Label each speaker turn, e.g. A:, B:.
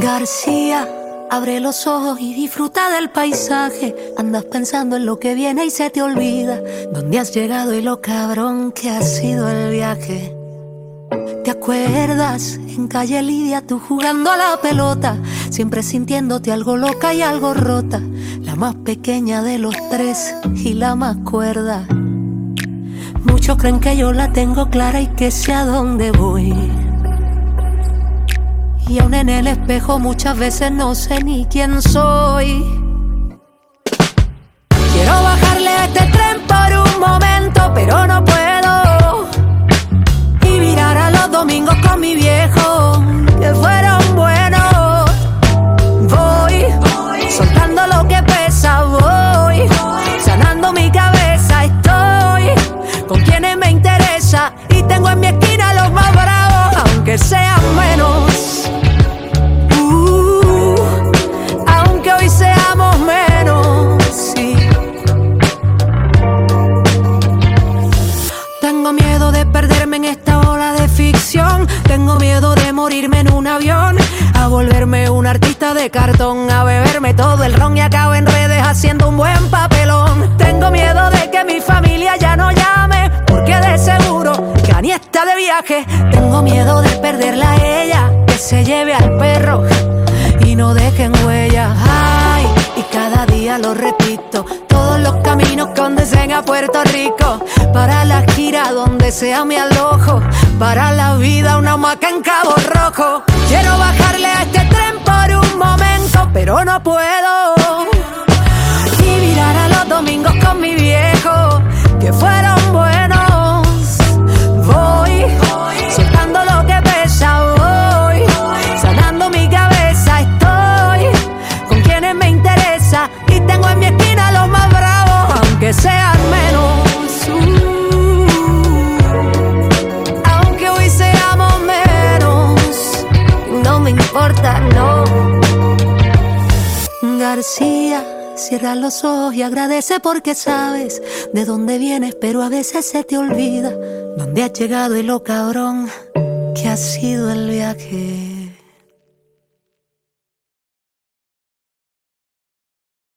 A: García, abre los ojos y disfruta del paisaje. Andas pensando en lo que viene y se te olvida dónde has llegado y lo cabrón que ha sido el viaje. ¿Te acuerdas? En calle Lidia tú jugando a la pelota, siempre sintiéndote algo loca y algo rota, la más pequeña de los tres y la más cuerda. Muchos creen que yo la tengo clara y que sé a dónde voy. Y aún en el espejo muchas veces no sé ni quién soy. Quiero bajarle a este tren por un momento, pero no puedo. Y mirar a los domingos con mi viejo, Tengo miedo de morirme en un avión. A volverme un artista de cartón. A beberme todo el ron y acabo en redes haciendo un buen papelón. Tengo miedo de que mi familia ya no llame. Porque de seguro que está de viaje. Tengo miedo de perderla a ella. Que se lleve al perro y no dejen huella. Ay, y cada día lo repito. Puerto Rico. Para la gira donde sea mi alojo. Para la vida una maca en Cabo Rojo. Quiero bajarle a este tren por un momento, pero no puedo. Y mirar a los domingos con mi viejo, que fueron buenos. Voy soltando lo que pesa, voy sanando mi cabeza. Estoy con quienes me interesa y tengo en mi esquina los más bravos, aunque sean Cierra los ojos y agradece porque sabes de dónde vienes, pero a veces se te olvida dónde has llegado y lo cabrón que ha sido el viaje.